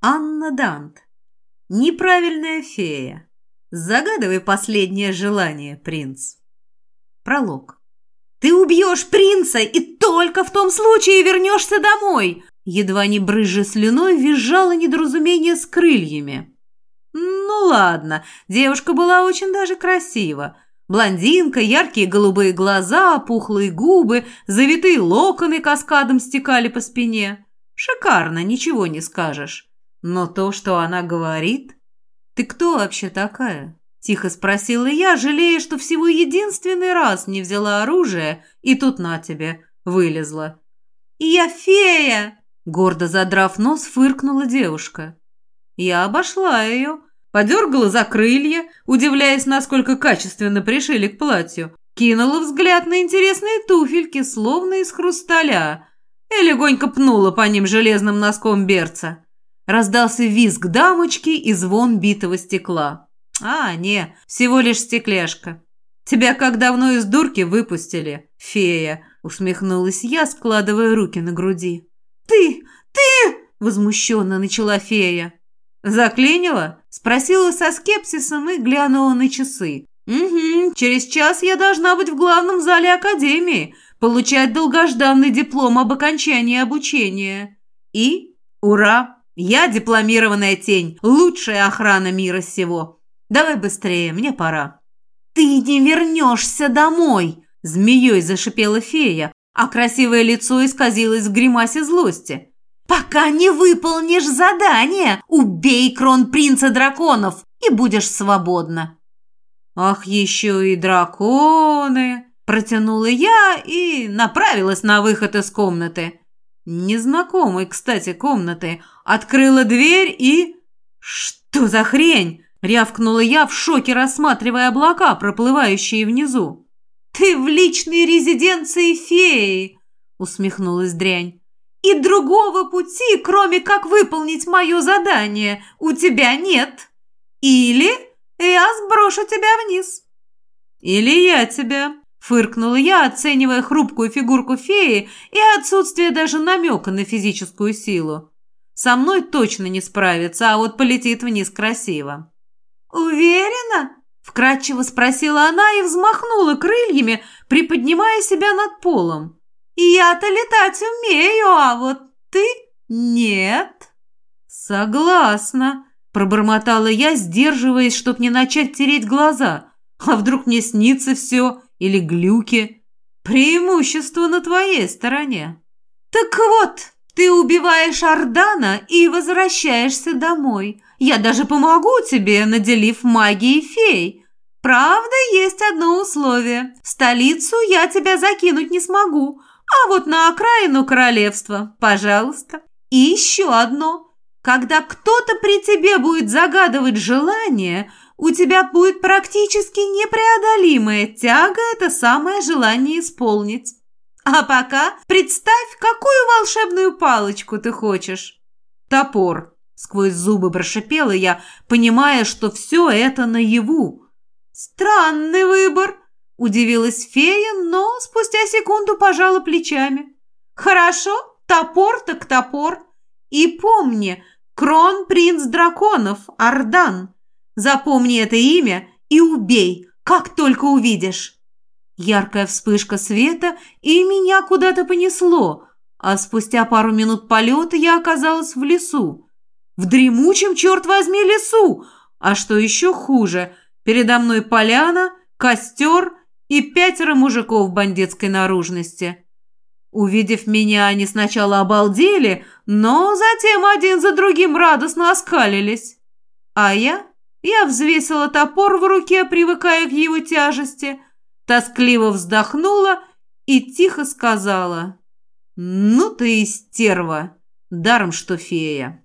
Анна Дант. Неправильная фея. Загадывай последнее желание, принц. Пролог. «Ты убьешь принца и только в том случае вернешься домой!» Едва не брызжа слюной, визжало недоразумение с крыльями. Ну ладно, девушка была очень даже красива. Блондинка, яркие голубые глаза, опухлые губы, завитые локоны каскадом стекали по спине. Шикарно, ничего не скажешь. Но то, что она говорит... «Ты кто вообще такая?» – тихо спросила я, жалея, что всего единственный раз не взяла оружие, и тут на тебе, вылезла. «Я фея!» – гордо задрав нос, фыркнула девушка. Я обошла ее, подергала за крылья, удивляясь, насколько качественно пришили к платью, кинула взгляд на интересные туфельки, словно из хрусталя, и легонько пнула по ним железным носком берца. Раздался визг дамочки и звон битого стекла. «А, не, всего лишь стекляшка. Тебя как давно из дурки выпустили, фея?» усмехнулась я, складывая руки на груди. «Ты! Ты!» возмущенно начала фея. «Заклинила?» спросила со скепсисом и глянула на часы. «Угу, через час я должна быть в главном зале академии, получать долгожданный диплом об окончании обучения. И, ура, я дипломированная тень, лучшая охрана мира сего. Давай быстрее, мне пора». «Ты не вернешься домой!» – змеей зашипела фея, а красивое лицо исказилось в гримасе злости. «Пока не выполнишь задание, убей кронпринца драконов и будешь свободна». «Ах, еще и драконы!» – протянула я и направилась на выход из комнаты. Незнакомой, кстати, комнаты. Открыла дверь и... «Что за хрень?» — рявкнула я в шоке, рассматривая облака, проплывающие внизу. «Ты в личной резиденции феи!» — усмехнулась дрянь. «И другого пути, кроме как выполнить мое задание, у тебя нет. Или я сброшу тебя вниз». «Или я тебя», Фыркнула я, оценивая хрупкую фигурку феи и отсутствие даже намека на физическую силу. Со мной точно не справится, а вот полетит вниз красиво. «Уверена?» – вкратчиво спросила она и взмахнула крыльями, приподнимая себя над полом. «Я-то летать умею, а вот ты нет». «Согласна», – пробормотала я, сдерживаясь, чтоб не начать тереть глаза. «А вдруг мне снится все?» Или глюки. Преимущество на твоей стороне. Так вот, ты убиваешь Ардана и возвращаешься домой. Я даже помогу тебе, наделив магией фей. Правда, есть одно условие. В столицу я тебя закинуть не смогу, а вот на окраину королевства, пожалуйста. И еще одно. Когда кто-то при тебе будет загадывать желание – у тебя будет практически непреодолимая тяга это самое желание исполнить. А пока представь, какую волшебную палочку ты хочешь. Топор. Сквозь зубы прошипела я, понимая, что все это наяву. Странный выбор, удивилась фея, но спустя секунду пожала плечами. Хорошо, топор так топор. И помни, крон-принц драконов, Ардан. Запомни это имя и убей, как только увидишь. Яркая вспышка света, и меня куда-то понесло, а спустя пару минут полета я оказалась в лесу. В дремучем, черт возьми, лесу! А что еще хуже, передо мной поляна, костер и пятеро мужиков бандитской наружности. Увидев меня, они сначала обалдели, но затем один за другим радостно оскалились. А я я взвесила топор в руке, привыкая к его тяжести, тоскливо вздохнула и тихо сказала «Ну ты и стерва, даром что фея».